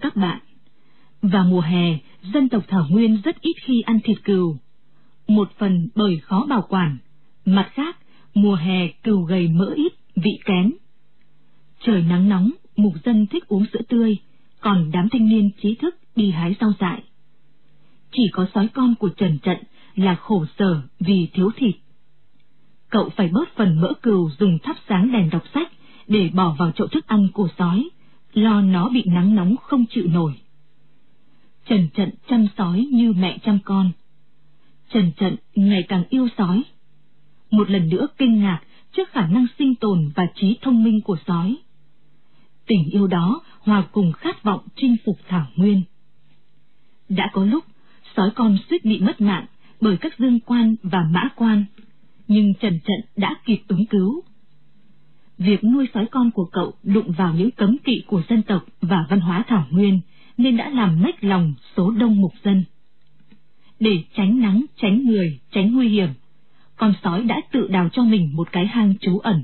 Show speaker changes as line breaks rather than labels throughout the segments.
các bạn, vào mùa hè, dân tộc Thảo Nguyên rất ít khi ăn thịt cừu. Một phần bởi khó bảo quản, mặt khác, mùa hè cừu gầy mỡ ít, vị kém. Trời nắng nóng, mục dân thích uống sữa tươi, còn đám thanh niên trí thức đi hái rau dại. Chỉ có sói con của Trần Trận là khổ sở vì thiếu thịt. Cậu phải bớt phần mỡ cừu dùng thắp sáng đèn đọc sách để bỏ vào chậu thức ăn của sói, lo nó bị nắng nóng không chịu nổi. Trần Trận chăm sói như mẹ chăm con. Trần Trận ngày càng yêu sói. Một lần nữa kinh ngạc trước khả năng sinh tồn và trí thông minh của sói. Tình yêu đó hòa cùng khát vọng chinh phục Thảo Nguyên. Đã có lúc, sói con suýt bị mất mạng bởi các dương quan và mã quan, nhưng Trần Trận đã kịp ứng cứu. Việc nuôi sói con của cậu đụng vào những cấm kỵ của dân tộc và văn hóa Thảo Nguyên, nên đã làm nách lòng số đông mục dân. Để tránh nắng, tránh người, tránh nguy hiểm, con sói đã tự đào cho mình một cái hang trú ẩn.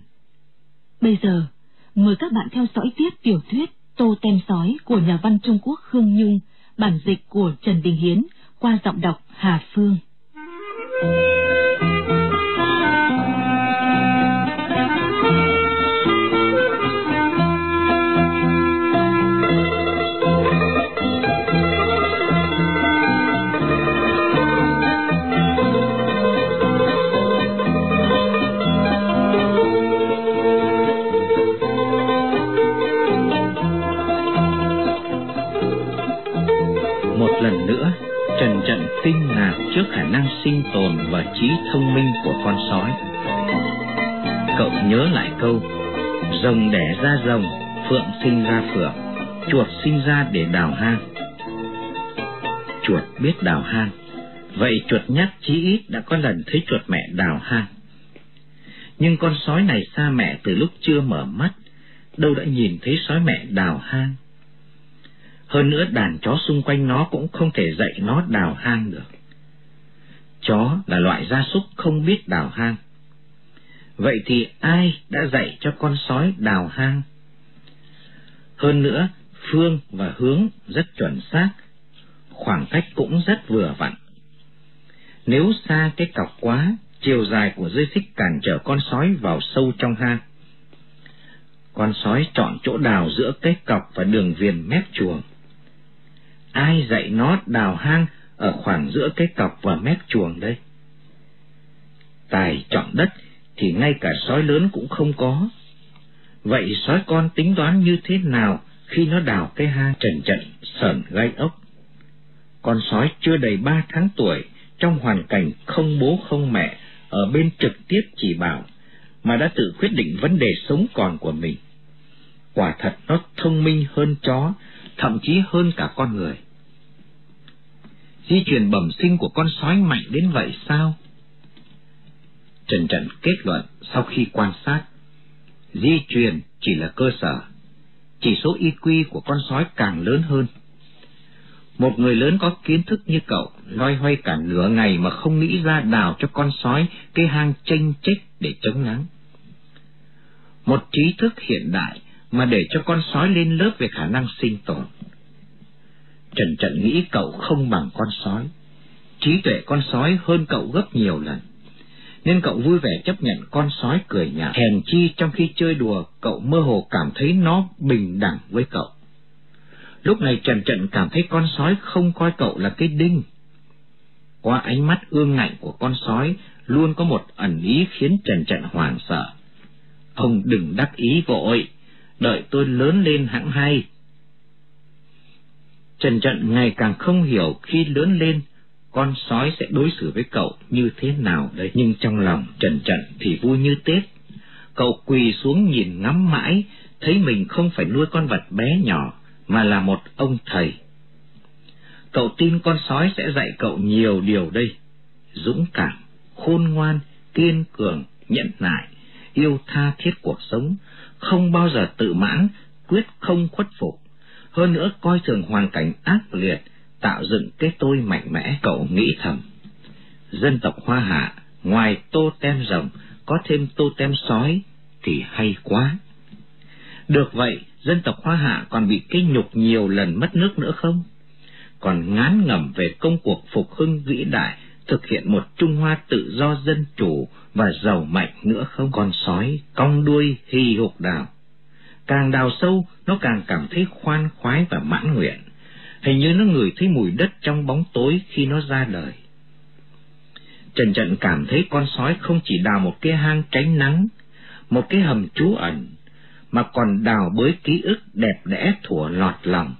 Bây giờ, mời các bạn theo dõi tiếp tiểu thuyết Tô Tem Sói của nhà văn Trung Quốc Khương Nhung, bản dịch của Trần Đình Hiến, qua giọng đọc Hà Phương.
Một câu, rồng đẻ ra rồng, phượng sinh ra phượng, chuột sinh ra để đào hang. Chuột biết đào hang, vậy chuột nhắt chí ít đã có lần thấy chuột mẹ đào hang. Nhưng con sói này xa mẹ từ lúc chưa mở mắt, đâu đã nhìn thấy sói mẹ đào hang. Hơn nữa đàn chó xung quanh nó cũng không thể dạy nó đào hang được. Chó là loại gia súc không biết đào hang. Vậy thì ai đã dạy cho con sói đào hang? Hơn nữa, phương và hướng rất chuẩn xác, khoảng cách cũng rất vừa vặn. Nếu xa cái cọc quá, chiều dài của dây xích cản trở con sói vào sâu trong hang. Con sói chọn chỗ đào giữa cái cọc và đường viền mép chuồng ai dạy nó đào hang ở khoảng giữa cái cọc và mép chuồng đây? Tài chọn đất thì ngay cả sói lớn cũng không có. Vậy sói con tính toán như thế nào khi nó đào cái hang trần trận sờn gai ốc? Con sói chưa đầy ba tháng tuổi, trong hoàn cảnh không bố không mẹ, ở bên trực tiếp chỉ bảo, mà đã tự quyết định vấn đề sống còn của mình. Quả thật nó thông minh hơn chó, thậm chí hơn cả con người di truyền bẩm sinh của con sói mạnh đến vậy sao? Trần trần kết luận sau khi quan sát, di truyền chỉ là cơ sở, chỉ số IQ của con sói càng lớn hơn. Một người lớn có kiến thức như cậu, loay hoay cả nửa ngày mà không nghĩ ra đào cho con sói cái hang tranh chết để chống nắng. Một trí thức hiện đại mà để cho con sói lên lớp về khả năng sinh tồn. Trần trần nghĩ cậu không bằng con sói. Trí tuệ con sói hơn cậu gấp nhiều lần. Nên cậu vui vẻ chấp nhận con sói cười nhạt. Hèn chi trong khi chơi đùa, cậu mơ hồ cảm thấy nó bình đẳng với cậu. Lúc này Trần Trận cảm thấy con sói không coi cậu là cái đinh. Qua ánh mắt ương ngạnh của con sói luôn có một ẩn ý khiến Trần Trận hoảng sợ. Ông đừng đắc ý vội, đợi tôi lớn lên hẳn hay. Trần Trận ngày càng không hiểu khi lớn lên, con sói sẽ đối xử với cậu như thế nào đấy. Nhưng trong lòng Trần Trận thì vui như Tết. Cậu quỳ xuống nhìn ngắm mãi, thấy mình không phải nuôi con vật bé nhỏ, mà là một ông thầy. Cậu tin con sói sẽ dạy cậu nhiều điều đây. Dũng cảm, khôn ngoan, kiên cường, nhẫn nại, yêu tha thiết cuộc sống, không bao giờ tự mãn, quyết không khuất phục. Hơn nữa coi thường hoàn cảnh ác liệt, tạo dựng cái tôi mạnh mẽ, cậu nghĩ thầm. Dân tộc Hoa Hạ, ngoài tô tem rồng, có thêm tô tem sói, thì hay quá. Được vậy, dân tộc Hoa Hạ còn bị cái nhục nhiều lần mất nước nữa không? Còn ngán ngẩm về công cuộc phục hưng vĩ đại, thực hiện một Trung Hoa tự do dân chủ và giàu mạnh nữa không? Con sói, cong đuôi, hì hục đào. Càng đào sâu, nó càng cảm thấy khoan khoái và mãn nguyện. Hình như nó ngửi thấy mùi đất trong bóng tối khi nó ra đời. Trần Trận cảm thấy con sói không chỉ đào một cái hang tránh nắng, một cái hầm trú ẩn, mà còn đào bới ký ức đẹp đẽ thủa lọt lòng,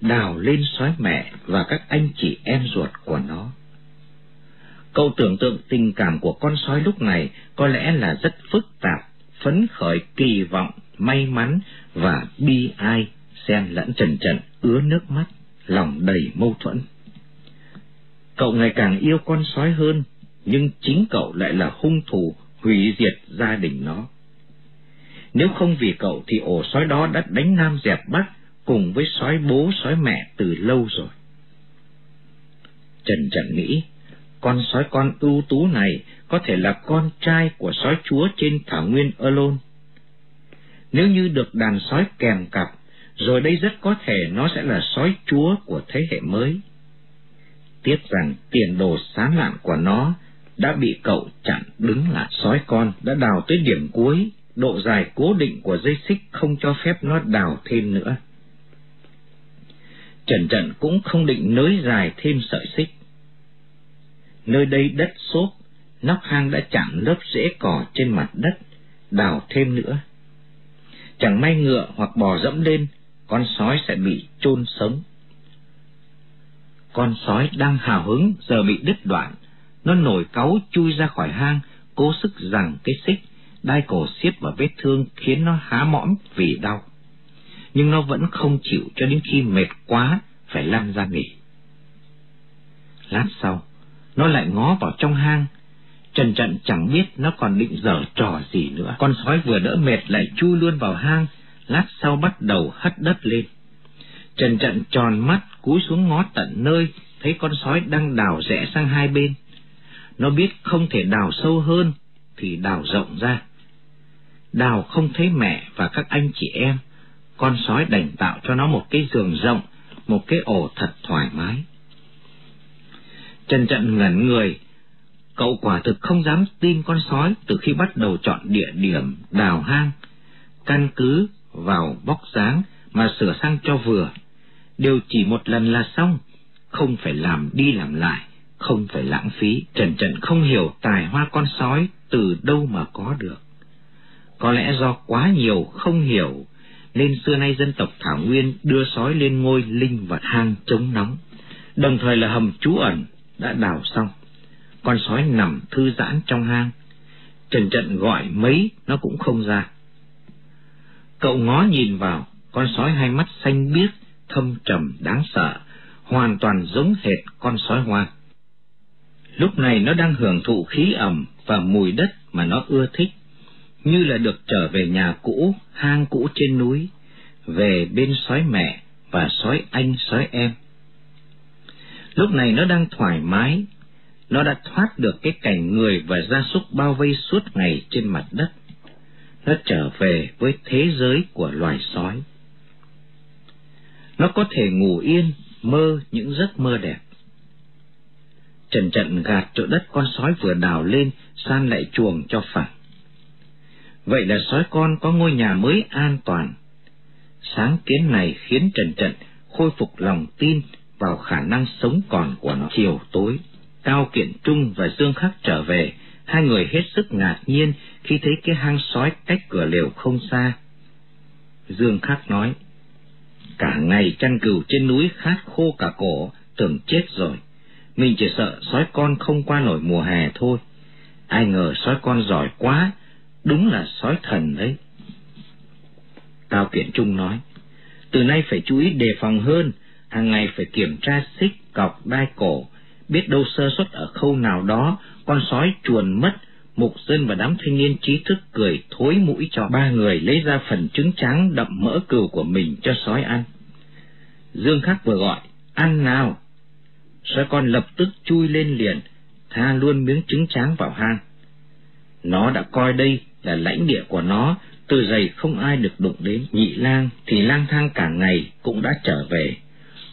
đào lên sói mẹ và các anh chị em ruột của nó. câu tưởng tượng tình cảm của con sói lúc này có lẽ là rất phức tạp, phấn khởi, kỳ vọng, may mắn và bi ai, xen lẫn trần trần, ứa nước mắt, lòng đầy mâu thuẫn. Cậu ngày càng yêu con sói hơn, nhưng chính cậu lại là hung thủ hủy diệt gia đình nó. Nếu không vì cậu thì ổ sói đó đã đánh Nam dẹp Bắc cùng với sói bố sói mẹ từ lâu rồi. Trần Trần nghĩ, con sói con ưu tú này có thể là con trai của sói chúa trên thảo nguyên Ơ Nếu như được đàn sói kèm cặp, rồi đây rất có thể nó sẽ là sói chúa của thế hệ mới. Tiếc rằng tiền đồ sáng lạn của nó đã bị cậu chặn đứng lại. Sói con đã đào tới điểm cuối, độ dài cố định của dây xích không cho phép nó đào thêm nữa. Trần Trần cũng không định nới dài thêm sợi xích. Nơi đây đất xốp, nóc hang đã chặn lớp rễ cỏ trên mặt đất, đào thêm nữa. Chẳng may ngựa hoặc bò dẫm lên, con sói sẽ bị chôn sống. Con sói đang hào hứng giờ bị đứt đoạn, nó nổi cáu chui ra khỏi hang, cố sức rằng cái xích, đai cổ xiết vào vết thương khiến nó há mõm vì đau. Nhưng nó vẫn không chịu cho đến khi mệt quá, phải lăn ra nghỉ. Lát sau, nó lại ngó vào trong hang, Trần trận chẳng biết nó còn định dở trò gì nữa. Con sói vừa đỡ mệt lại chui luôn vào hang, lát sau bắt đầu hất đất lên. Trần trận tròn mắt, cúi xuống ngó tận nơi, thấy con sói đang đào rẽ sang hai bên. Nó biết không thể đào sâu hơn, thì đào rộng ra. Đào không thấy mẹ và các anh chị em, con sói đành tạo cho nó một cái giường rộng, một cái ổ thật thoải mái. Trần trận ngẩn người, cậu quả thực không dám tin con sói từ khi bắt đầu chọn địa điểm đào hang, căn cứ vào bóc dáng mà sửa sang cho vừa. Đều chỉ một lần là xong, không phải làm đi làm lại, không phải lãng phí. Trần Trần không hiểu tài hoa con sói từ đâu mà có được. Có lẽ do quá nhiều không hiểu, nên xưa nay dân tộc Thảo Nguyên đưa sói lên ngôi linh vật hang chống nóng, đồng thời là hầm trú ẩn đã đào xong. Con sói nằm thư giãn trong hang, Trần Trận gọi mấy nó cũng không ra. Cậu ngó nhìn vào, con sói hai mắt xanh biếc, thâm trầm đáng sợ, hoàn toàn giống hệt con sói hoa Lúc này nó đang hưởng thụ khí ẩm và mùi đất mà nó ưa thích, như là được trở về nhà cũ, hang cũ trên núi, về bên sói mẹ và sói anh sói em. Lúc này nó đang thoải mái, nó đã thoát được cái cảnh người và gia súc bao vây suốt ngày trên mặt đất. Nó trở về với thế giới của loài sói. Nó có thể ngủ yên, mơ những giấc mơ đẹp. Trần trận gạt chỗ đất con sói vừa đào lên, san lại chuồng cho phẳng. Vậy là sói con có ngôi nhà mới an toàn. Sáng kiến này khiến Trần Trận khôi phục lòng tin vào khả năng sống còn của nó chiều tối. Cao Kiện Trung và Dương Khắc trở về, hai người hết sức ngạc nhiên khi thấy cái hang sói cách cửa lều không xa. Dương Khắc nói, cả ngày chăn cừu trên núi khát khô cả cổ, tưởng chết rồi. Mình chỉ sợ sói con không qua nổi mùa hè thôi. Ai ngờ sói con giỏi quá, đúng là sói thần đấy. Cao Kiện Trung nói, từ nay phải chú ý đề phòng hơn, hàng ngày phải kiểm tra xích, cọc, đai cổ, biết đâu sơ suất ở khâu nào đó, con sói chuồn mất, mục dân và đám thanh niên trí thức cười thối mũi cho ba người lấy ra phần trứng trắng đậm mỡ cừu của mình cho sói ăn. Dương Khắc vừa gọi, ăn nào. Sói con lập tức chui lên liền, tha luôn miếng trứng trắng vào hang. Nó đã coi đây là lãnh địa của nó, từ giày không ai được đụng đến. Nhị lang thì lang thang cả ngày cũng đã trở về.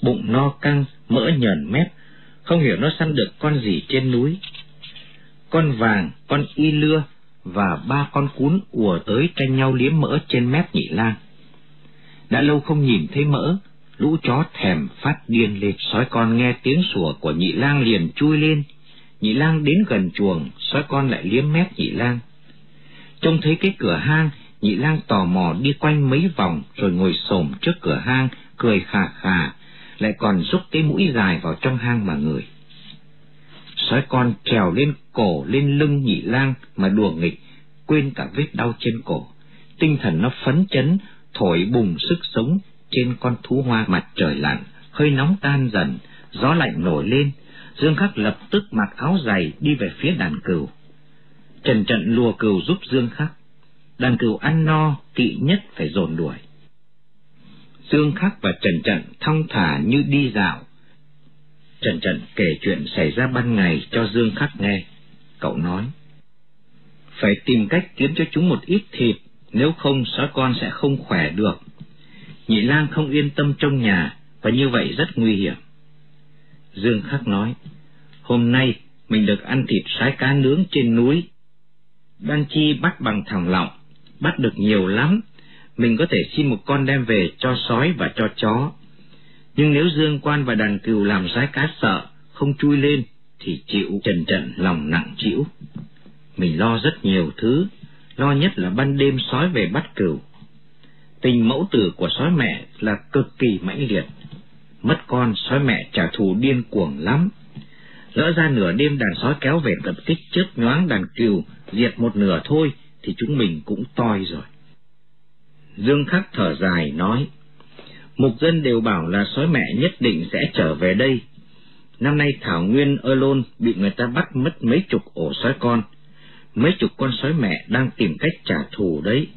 Bụng no căng, mỡ nhờn mép, không hiểu nó săn được con gì trên núi. Con vàng, con y lưa và ba con cún ùa tới tranh nhau liếm mỡ trên mép nhị lang. Đã lâu không nhìn thấy mỡ, lũ chó thèm phát điên lên. Sói con nghe tiếng sủa của nhị lang liền chui lên. Nhị lang đến gần chuồng, sói con lại liếm mép nhị lang. Trông thấy cái cửa hang, nhị lang tò mò đi quanh mấy vòng rồi ngồi xổm trước cửa hang, cười khà khà, lại còn rút cái mũi dài vào trong hang mà người. Sói con trèo lên cổ lên lưng nhị lang mà đùa nghịch, quên cả vết đau trên cổ. Tinh thần nó phấn chấn, thổi bùng sức sống trên con thú hoa mặt trời lặn, hơi nóng tan dần, gió lạnh nổi lên. Dương Khắc lập tức mặc áo dày đi về phía đàn cừu. Trần trận lùa cừu giúp Dương Khắc. Đàn cừu ăn no, kỵ nhất phải dồn đuổi. Dương Khắc và Trần Trận thong thả như đi dạo. Trần Trần kể chuyện xảy ra ban ngày cho Dương Khắc nghe. Cậu nói, phải tìm cách kiếm cho chúng một ít thịt, nếu không sói con sẽ không khỏe được. Nhị lang không yên tâm trong nhà, và như vậy rất nguy hiểm. Dương Khắc nói, hôm nay mình được ăn thịt sái cá nướng trên núi. Ban chi bắt bằng thẳng lọng, bắt được nhiều lắm, mình có thể xin một con đem về cho sói và cho chó. Nhưng nếu Dương Quan và đàn cừu làm sái cá sợ, không chui lên, thì chịu trần trận lòng nặng chịu. Mình lo rất nhiều thứ, lo nhất là ban đêm sói về bắt cừu. Tình mẫu tử của sói mẹ là cực kỳ mãnh liệt. Mất con, sói mẹ trả thù điên cuồng lắm. Lỡ ra nửa đêm đàn sói kéo về tập kích chớp nhoáng đàn cừu, diệt một nửa thôi, thì chúng mình cũng toi rồi. Dương Khắc thở dài nói, Mục dân đều bảo là sói mẹ nhất định sẽ trở về đây. Năm nay Thảo Nguyên Ơ Lôn bị người ta bắt mất mấy chục ổ sói con. Mấy chục con sói mẹ đang tìm cách trả thù đấy.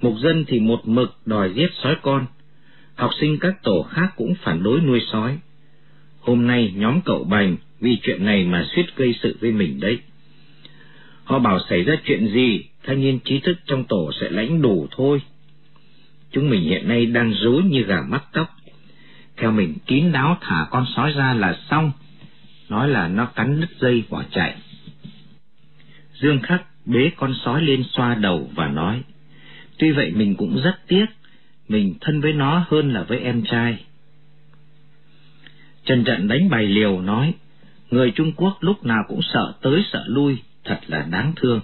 Mục dân thì một mực đòi giết sói con. Học sinh các tổ khác cũng phản đối nuôi sói. Hôm nay nhóm cậu Bành vì chuyện này mà suýt gây sự với mình đấy. Họ bảo xảy ra chuyện gì, thanh niên trí thức trong tổ sẽ lãnh đủ thôi. Chúng mình hiện nay đang rối như gà mắt tóc. Theo mình kín đáo thả con sói ra là xong, nói là nó cắn đứt dây bỏ chạy. Dương Khắc bế con sói lên xoa đầu và nói, tuy vậy mình cũng rất tiếc, mình thân với nó hơn là với em trai. Trần Trận đánh bài liều nói, người Trung Quốc lúc nào cũng sợ tới sợ lui, thật là đáng thương.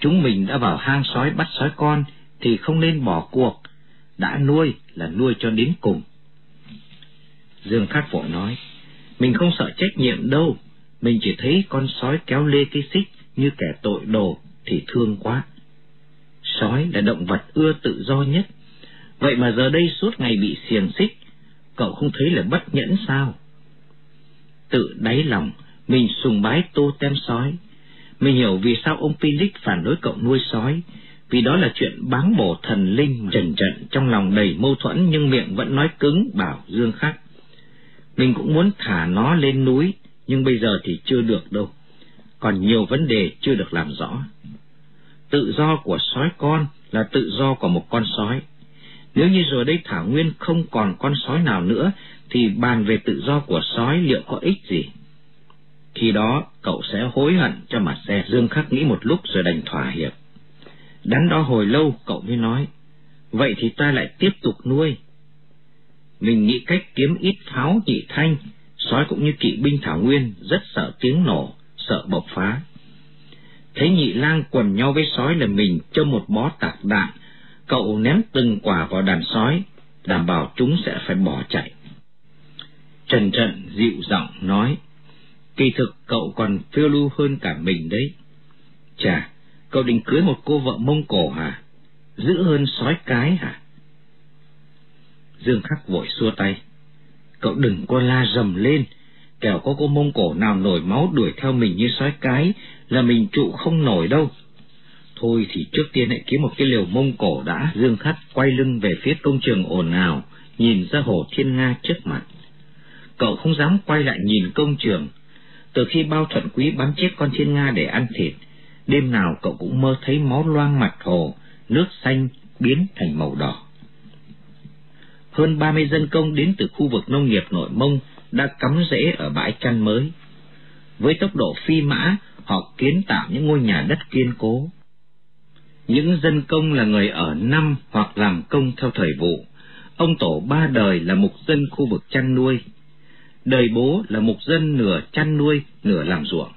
Chúng mình đã vào hang sói bắt sói con thì không nên bỏ cuộc, đã nuôi là nuôi cho đến cùng. Dương Khắc Phổ nói, mình không sợ trách nhiệm đâu, mình chỉ thấy con sói kéo lê cái xích như kẻ tội đồ thì thương quá. Sói là động vật ưa tự do nhất, vậy mà giờ đây suốt ngày bị xiềng xích, cậu không thấy là bất nhẫn sao? Tự đáy lòng, mình sùng bái tô tem sói, mình hiểu vì sao ông Philip phản đối cậu nuôi sói, vì đó là chuyện báng bổ thần linh trần trận trong lòng đầy mâu thuẫn nhưng miệng vẫn nói cứng bảo Dương Khắc. Mình cũng muốn thả nó lên núi, nhưng bây giờ thì chưa được đâu. Còn nhiều vấn đề chưa được làm rõ. Tự do của sói con là tự do của một con sói. Nếu như rồi đây Thảo Nguyên không còn con sói nào nữa, thì bàn về tự do của sói liệu có ích gì? Khi đó, cậu sẽ hối hận cho mà xe. Dương Khắc nghĩ một lúc rồi đành thỏa hiệp. Đắn đo hồi lâu, cậu mới nói, vậy thì ta lại tiếp tục nuôi. Mình nghĩ cách kiếm ít pháo nhị thanh, sói cũng như kỵ binh Thảo Nguyên rất sợ tiếng nổ, sợ bộc phá. Thấy nhị lang quần nhau với sói là mình cho một bó tạc đạn, cậu ném từng quả vào đàn sói, đảm bảo chúng sẽ phải bỏ chạy. Trần Trận dịu giọng nói, kỳ thực cậu còn phiêu lưu hơn cả mình đấy. Chà, cậu định cưới một cô vợ Mông Cổ hả? dữ hơn sói cái hả? Dương Khắc vội xua tay. Cậu đừng có la rầm lên, kẻo có cô Mông Cổ nào nổi máu đuổi theo mình như sói cái là mình trụ không nổi đâu. Thôi thì trước tiên hãy kiếm một cái liều Mông Cổ đã. Dương Khắc quay lưng về phía công trường ồn ào, nhìn ra hồ Thiên Nga trước mặt. Cậu không dám quay lại nhìn công trường. Từ khi bao thuận quý bắn chết con Thiên Nga để ăn thịt, đêm nào cậu cũng mơ thấy máu loang mặt hồ, nước xanh biến thành màu đỏ. Hơn ba mươi dân công đến từ khu vực nông nghiệp nội mông đã cắm rễ ở bãi chăn mới. Với tốc độ phi mã, họ kiến tạo những ngôi nhà đất kiên cố. Những dân công là người ở năm hoặc làm công theo thời vụ. Ông tổ ba đời là mục dân khu vực chăn nuôi. Đời bố là mục dân nửa chăn nuôi, nửa làm ruộng.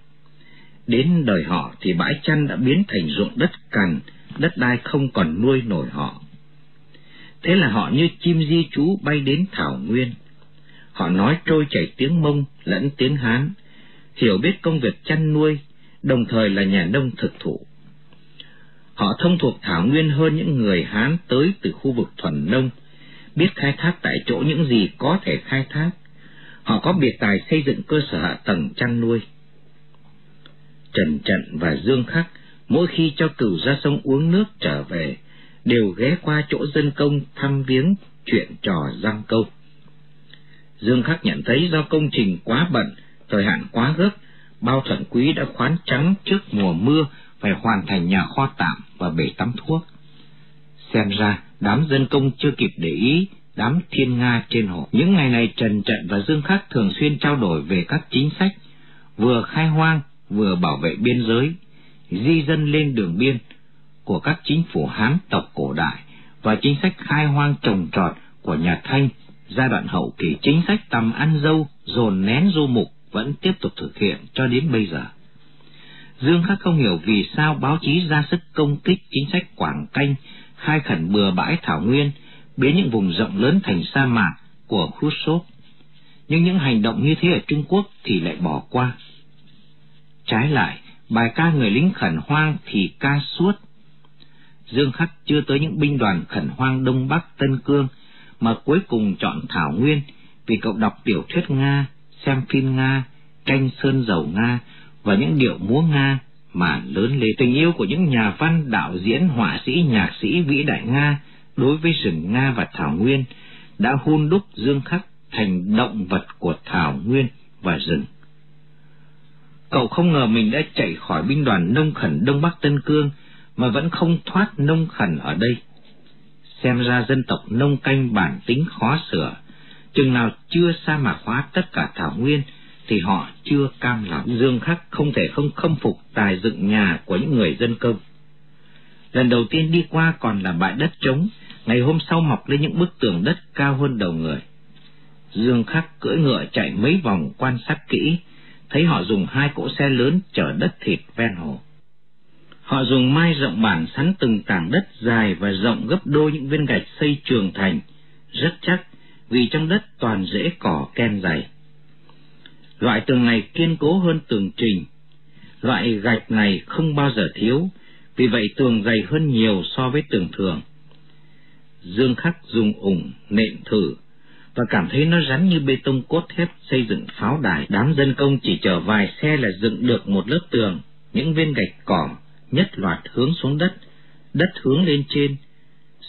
Đến đời họ thì bãi chăn đã biến thành ruộng đất cằn, đất đai không còn nuôi nổi họ. Thế là họ như chim di trú bay đến Thảo Nguyên. Họ nói trôi chảy tiếng Mông lẫn tiếng Hán, hiểu biết công việc chăn nuôi, đồng thời là nhà nông thực thụ. Họ thông thuộc Thảo Nguyên hơn những người Hán tới từ khu vực thuần nông, biết khai thác tại chỗ những gì có thể khai thác. Họ có biệt tài xây dựng cơ sở hạ tầng chăn nuôi. Trần Trận và Dương Khắc mỗi khi cho cửu ra sông uống nước trở về, đều ghé qua chỗ dân công thăm viếng chuyện trò giang câu. Dương Khắc nhận thấy do công trình quá bận, thời hạn quá gấp, bao thuận quý đã khoán trắng trước mùa mưa phải hoàn thành nhà kho tạm và bể tắm thuốc. Xem ra, đám dân công chưa kịp để ý đám thiên nga trên hồ. Những ngày này Trần Trận và Dương Khắc thường xuyên trao đổi về các chính sách, vừa khai hoang, vừa bảo vệ biên giới, di dân lên đường biên của các chính phủ Hán tộc cổ đại và chính sách khai hoang trồng trọt của nhà Thanh giai đoạn hậu kỳ chính sách tầm ăn dâu dồn nén du mục vẫn tiếp tục thực hiện cho đến bây giờ. Dương Khắc không hiểu vì sao báo chí ra sức công kích chính sách quảng canh, khai khẩn bừa bãi thảo nguyên, biến những vùng rộng lớn thành sa mạc của Khrushchev. Nhưng những hành động như thế ở Trung Quốc thì lại bỏ qua. Trái lại, bài ca người lính khẩn hoang thì ca suốt. Dương Khắc chưa tới những binh đoàn khẩn hoang Đông Bắc Tân Cương, mà cuối cùng chọn Thảo Nguyên vì cậu đọc tiểu thuyết Nga, xem phim Nga, tranh sơn dầu Nga và những điệu múa Nga mà lớn lên tình yêu của những nhà văn, đạo diễn, họa sĩ, nhạc sĩ vĩ đại Nga đối với rừng Nga và Thảo Nguyên đã hôn đúc Dương Khắc thành động vật của Thảo Nguyên và rừng. Cậu không ngờ mình đã chạy khỏi binh đoàn nông khẩn Đông Bắc Tân Cương mà vẫn không thoát nông khẩn ở đây. Xem ra dân tộc nông canh bản tính khó sửa, chừng nào chưa sa mạc hóa tất cả Thảo Nguyên thì họ chưa cam lòng. Dương Khắc không thể không khâm phục tài dựng nhà của những người dân công. Lần đầu tiên đi qua còn là bãi đất trống, ngày hôm sau mọc lên những bức tường đất cao hơn đầu người. Dương Khắc cưỡi ngựa chạy mấy vòng quan sát kỹ, thấy họ dùng hai cỗ xe lớn chở đất thịt ven hồ. Họ dùng mai rộng bản sắn từng tảng đất dài và rộng gấp đôi những viên gạch xây trường thành, rất chắc vì trong đất toàn rễ cỏ ken dày. Loại tường này kiên cố hơn tường trình. Loại gạch này không bao giờ thiếu, vì vậy tường dày hơn nhiều so với tường thường. Dương Khắc dùng ủng nện thử và cảm thấy nó rắn như bê tông cốt thép xây dựng pháo đài. Đám dân công chỉ chở vài xe là dựng được một lớp tường, những viên gạch cỏ nhất loạt hướng xuống đất, đất hướng lên trên,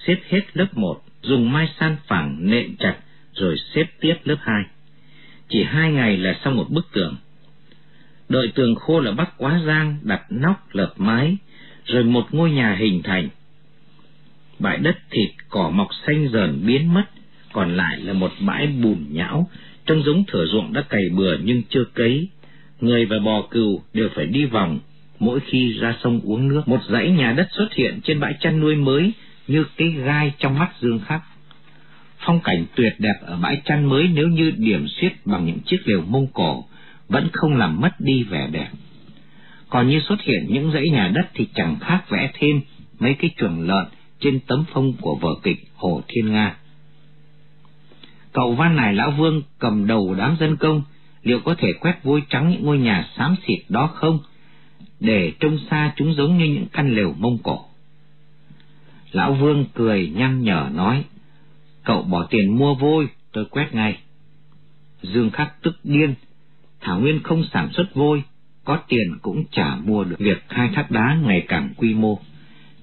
xếp hết lớp một, dùng mai san phẳng nện chặt, rồi xếp tiếp lớp hai. Chỉ hai ngày là xong một bức tường. Đợi tường khô là bắt quá giang, đặt nóc lợp mái, rồi một ngôi nhà hình thành. Bãi đất thịt cỏ mọc xanh dần biến mất, còn lại là một bãi bùn nhão, trông giống thửa ruộng đã cày bừa nhưng chưa cấy. Người và bò cừu đều phải đi vòng, mỗi khi ra sông uống nước. Một dãy nhà đất xuất hiện trên bãi chăn nuôi mới như cái gai trong mắt Dương Khắc. phong cảnh tuyệt đẹp ở bãi chăn mới nếu như điểm xuyết bằng những chiếc lều mông cổ vẫn không làm mất đi vẻ đẹp. Còn như xuất hiện những dãy nhà đất thì chẳng khác vẽ thêm mấy cái chuồng lợn trên tấm phông của vở kịch Hồ Thiên Nga. Cậu văn này lão vương cầm đầu đám dân công, liệu có thể quét vôi trắng những ngôi nhà xám xịt đó không? Để trông xa chúng giống như những căn lều mông cổ. Lão vương cười nhăn nhở nói, cậu bỏ tiền mua vôi, tôi quét ngay. Dương Khắc tức điên, Thảo Nguyên không sản xuất vôi, có tiền cũng chả mua được việc khai thác đá ngày càng quy mô.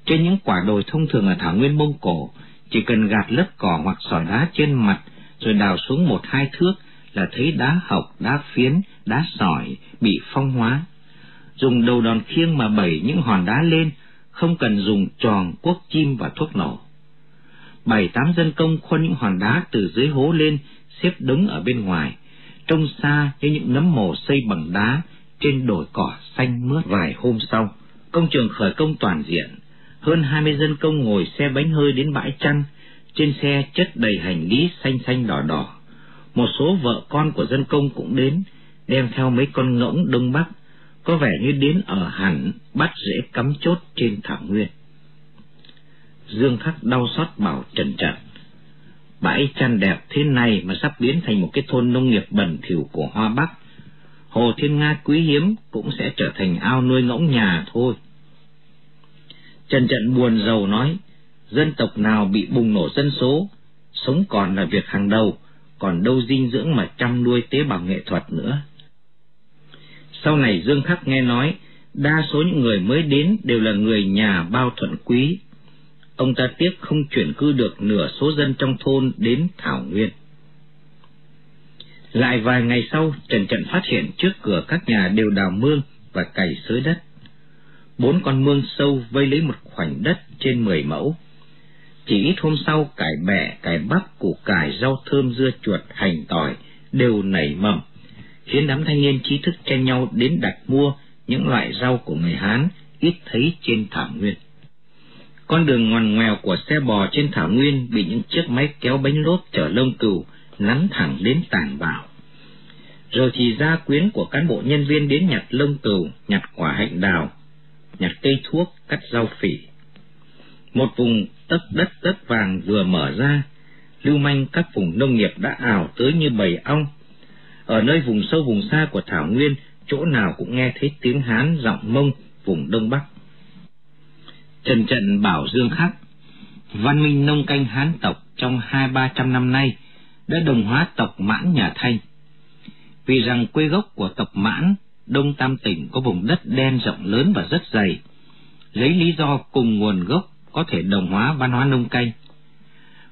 Trên những quả đồi thông thường ở Thảo Nguyên Mông Cổ, chỉ cần gạt lớp cỏ hoặc sỏi đá trên mặt, rồi đào xuống một hai thước là thấy đá hộc, đá phiến, đá sỏi bị phong hóa. Dùng đầu đòn khiêng mà bẩy những hòn đá lên, không cần dùng tròn, cuốc chim và thuốc nổ. Bảy tám dân công khuân những hòn đá từ dưới hố lên, xếp đứng ở bên ngoài, trông xa như những nấm mồ xây bằng đá trên đồi cỏ xanh mướt. Vài hôm sau, công trường khởi công toàn diện, hơn hai mươi dân công ngồi xe bánh hơi đến bãi chăn, trên xe chất đầy hành lý xanh xanh đỏ đỏ. Một số vợ con của dân công cũng đến, đem theo mấy con ngỗng đông bắc, có vẻ như đến ở hẳn bắt rễ cắm chốt trên thảo nguyên. Dương Khắc đau xót bảo Trần Trần, bãi chăn đẹp thế này mà sắp biến thành một cái thôn nông nghiệp bẩn thỉu của Hoa Bắc. Hồ Thiên Nga quý hiếm cũng sẽ trở thành ao nuôi ngỗng nhà thôi. Trần Trận buồn rầu nói, dân tộc nào bị bùng nổ dân số, sống còn là việc hàng đầu, còn đâu dinh dưỡng mà chăm nuôi tế bào nghệ thuật nữa. Sau này Dương Khắc nghe nói, đa số những người mới đến đều là người nhà bao thuận quý. Ông ta tiếc không chuyển cư được nửa số dân trong thôn đến Thảo Nguyên. Lại vài ngày sau, Trần Trận phát hiện trước cửa các nhà đều đào mương và cày xới đất. Bốn con mương sâu vây lấy một khoảnh đất trên mười mẫu. Chỉ ít hôm sau, cải bẹ, cải bắp, củ cải, rau thơm, dưa chuột, hành tỏi đều nảy mầm, khiến đám thanh niên trí thức tranh nhau đến đặt mua những loại rau của người Hán ít thấy trên thảo nguyên. Con đường ngoằn ngoèo của xe bò trên thảo nguyên bị những chiếc máy kéo bánh lốp chở lông cừu nắn thẳng đến tàn bạo. Rồi thì gia quyến của cán bộ nhân viên đến nhặt lông cừu, nhặt quả hạnh đào, nhặt cây thuốc, cắt rau phỉ. Một vùng tấc đất tấc vàng vừa mở ra, lưu manh các vùng nông nghiệp đã ảo tới như bầy ong. Ở nơi vùng sâu vùng xa của Thảo Nguyên, chỗ nào cũng nghe thấy tiếng Hán giọng mông vùng Đông Bắc. Trần Trận bảo Dương Khắc, văn minh nông canh Hán tộc trong hai ba trăm năm nay đã đồng hóa tộc Mãn nhà Thanh. Vì rằng quê gốc của tộc Mãn, Đông Tam tỉnh có vùng đất đen rộng lớn và rất dày, lấy lý do cùng nguồn gốc có thể đồng hóa văn hóa nông canh.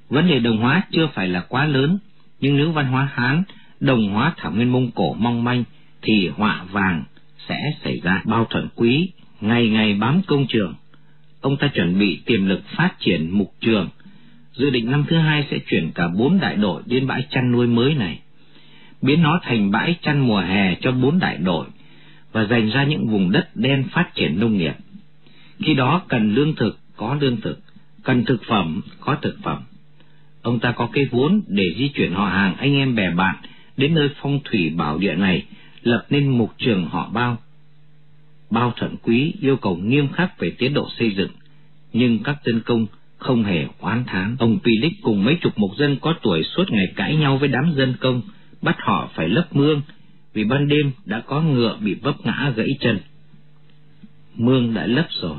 Vấn đề đồng hóa chưa phải là quá lớn, nhưng nếu văn hóa Hán đồng hóa thảo nguyên Mông Cổ mong manh, thì họa vàng sẽ xảy ra bao thuận quý, ngày ngày bám công trường. Ông ta chuẩn bị tiềm lực phát triển mục trường, dự định năm thứ hai sẽ chuyển cả bốn đại đội đến bãi chăn nuôi mới này, biến nó thành bãi chăn mùa hè cho bốn đại đội và dành ra những vùng đất đen phát triển nông nghiệp. Khi đó cần lương thực có lương thực, cần thực phẩm có thực phẩm. Ông ta có cái vốn để di chuyển họ hàng anh em bè bạn đến nơi phong thủy bảo địa này, lập nên mục trường họ bao. Bao thuận quý yêu cầu nghiêm khắc về tiến độ xây dựng, nhưng các dân công không hề oán thán. Ông Pilic cùng mấy chục mục dân có tuổi suốt ngày cãi nhau với đám dân công, bắt họ phải lấp mương, vì ban đêm đã có ngựa bị vấp ngã gãy chân. Mương đã lấp rồi,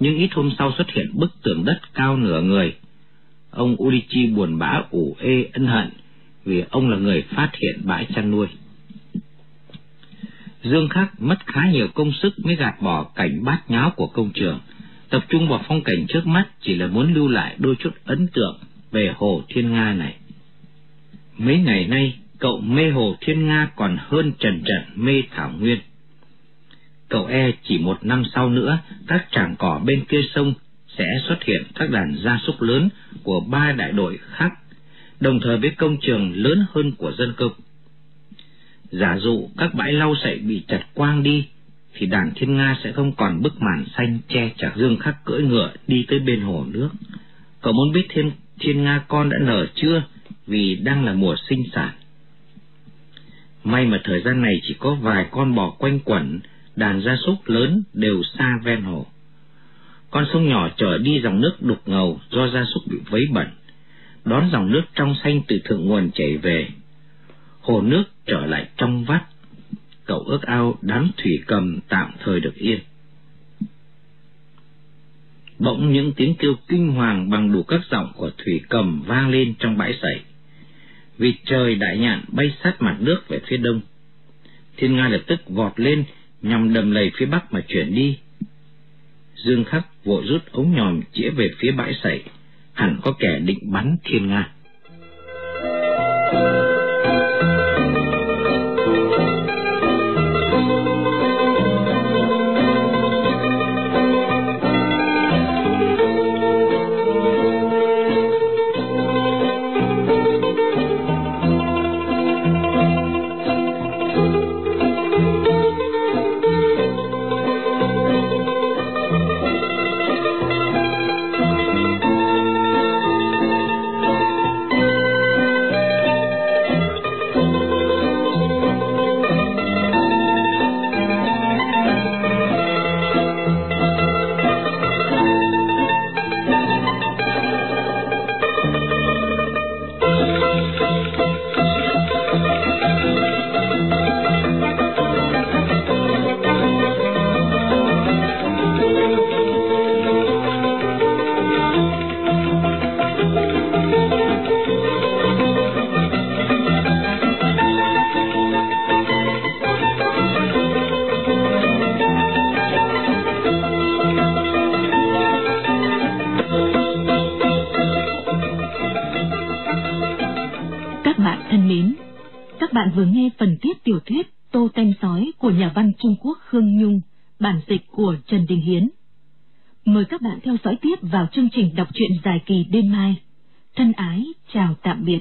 nhưng ít hôm sau xuất hiện bức tường đất cao nửa người. Ông Ulichi buồn bã ủ ê ân hận vì ông là người phát hiện bãi chăn nuôi. Dương Khắc mất khá nhiều công sức mới gạt bỏ cảnh bát nháo của công trường, tập trung vào phong cảnh trước mắt chỉ là muốn lưu lại đôi chút ấn tượng về Hồ Thiên Nga này. Mấy ngày nay, cậu mê Hồ Thiên Nga còn hơn Trần Trần mê Thảo Nguyên. Cậu e chỉ một năm sau nữa, các tràng cỏ bên kia sông sẽ xuất hiện các đàn gia súc lớn của ba đại đội khác, đồng thời với công trường lớn hơn của dân cực. Giả dụ các bãi lau sậy bị chặt quang đi, thì đàn thiên Nga sẽ không còn bức màn xanh che chở dương khắc cưỡi ngựa đi tới bên hồ nước. Cậu muốn biết thiên, thiên Nga con đã nở chưa, vì đang là mùa sinh sản. May mà thời gian này chỉ có vài con bò quanh quẩn, đàn gia súc lớn đều xa ven hồ. Con sông nhỏ chở đi dòng nước đục ngầu do gia súc bị vấy bẩn, đón dòng nước trong xanh từ thượng nguồn chảy về. Hồ nước trở lại trong vắt, cậu ước ao đám thủy cầm tạm thời được yên. Bỗng những tiếng kêu kinh hoàng bằng đủ các giọng của thủy cầm vang lên trong bãi sảy. Vì trời đại nhạn bay sát mặt nước về phía đông. Thiên Nga lập tức vọt lên nhằm đầm lầy phía bắc mà chuyển đi. Dương Khắc vội rút ống nhòm chĩa về phía bãi sẩy, hẳn có kẻ định bắn Thiên Nga.
Vào chương trình đọc truyện dài kỳ đêm mai. Thân ái, chào tạm biệt.